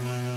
Yeah.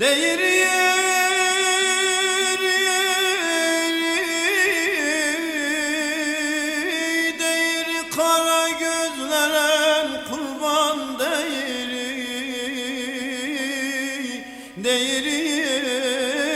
Değil yeri Değil kara kurban değil Değil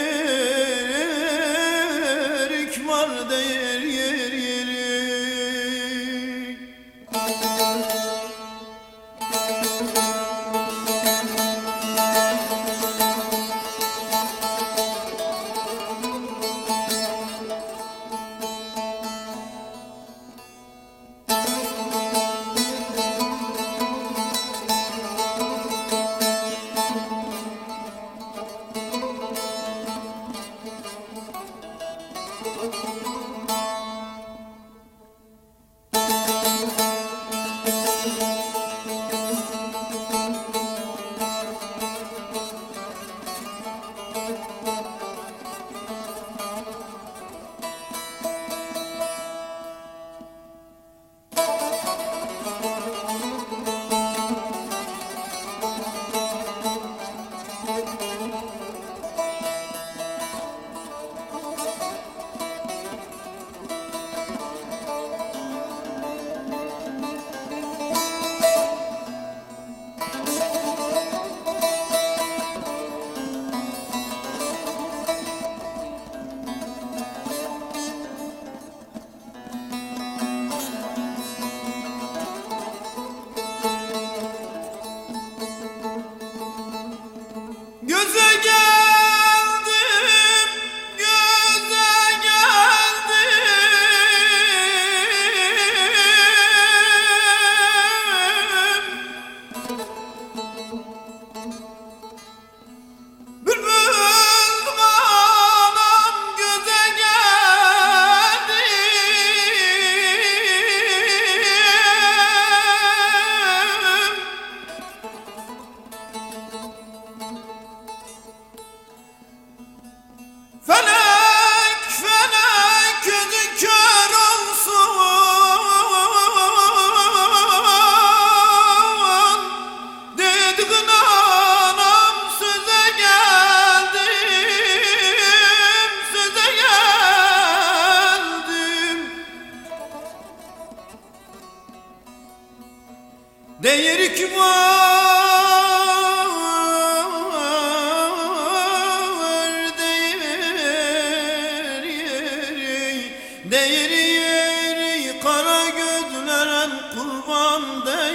Değeri ki var Değeri Değeri yeri Kara gözleren kurban değil